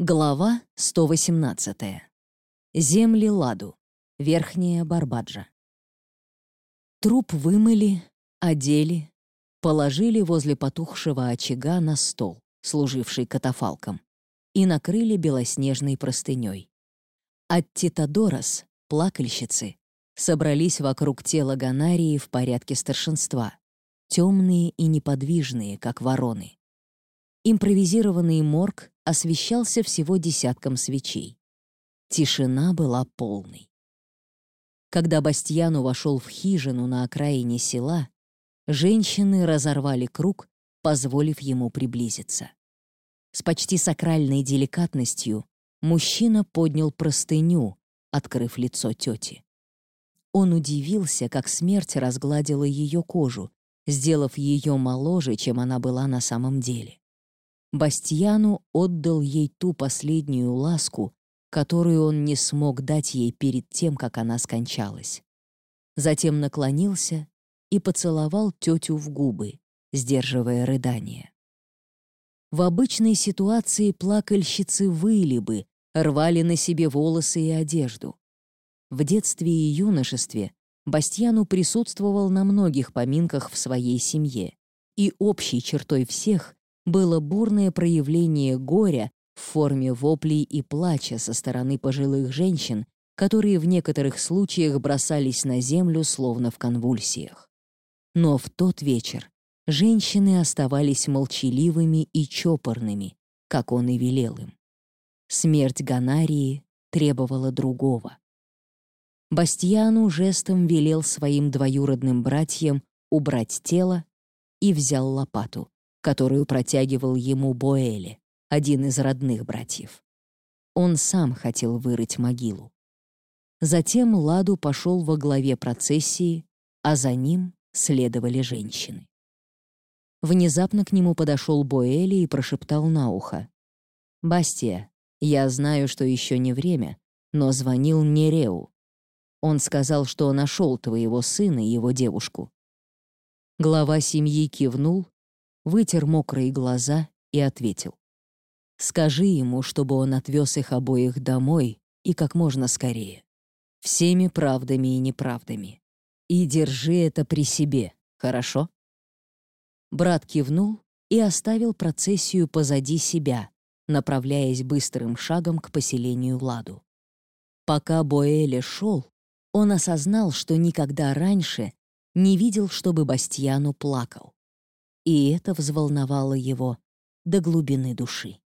Глава 118. Земли Ладу. Верхняя Барбаджа. Труп вымыли, одели, положили возле потухшего очага на стол, служивший катафалком, и накрыли белоснежной простыней. От Титадорос, плакальщицы, собрались вокруг тела Ганарии в порядке старшинства, темные и неподвижные, как вороны. Импровизированный морг освещался всего десятком свечей. Тишина была полной. Когда Бастьяну вошел в хижину на окраине села, женщины разорвали круг, позволив ему приблизиться. С почти сакральной деликатностью мужчина поднял простыню, открыв лицо тети. Он удивился, как смерть разгладила ее кожу, сделав ее моложе, чем она была на самом деле. Бастьяну отдал ей ту последнюю ласку, которую он не смог дать ей перед тем, как она скончалась. Затем наклонился и поцеловал тетю в губы, сдерживая рыдание. В обычной ситуации плакальщицы выли бы, рвали на себе волосы и одежду. В детстве и юношестве Бастьяну присутствовал на многих поминках в своей семье, и общей чертой всех было бурное проявление горя в форме воплей и плача со стороны пожилых женщин, которые в некоторых случаях бросались на землю словно в конвульсиях. Но в тот вечер женщины оставались молчаливыми и чопорными, как он и велел им. Смерть Ганарии требовала другого. Бастьяну жестом велел своим двоюродным братьям убрать тело и взял лопату которую протягивал ему Боэли, один из родных братьев. Он сам хотел вырыть могилу. Затем Ладу пошел во главе процессии, а за ним следовали женщины. Внезапно к нему подошел Боэли и прошептал на ухо. «Бастия, я знаю, что еще не время, но звонил Нереу. Он сказал, что нашел твоего сына и его девушку». Глава семьи кивнул вытер мокрые глаза и ответил. «Скажи ему, чтобы он отвез их обоих домой и как можно скорее. Всеми правдами и неправдами. И держи это при себе, хорошо?» Брат кивнул и оставил процессию позади себя, направляясь быстрым шагом к поселению Ладу. Пока Боэля шел, он осознал, что никогда раньше не видел, чтобы Бастьяну плакал и это взволновало его до глубины души.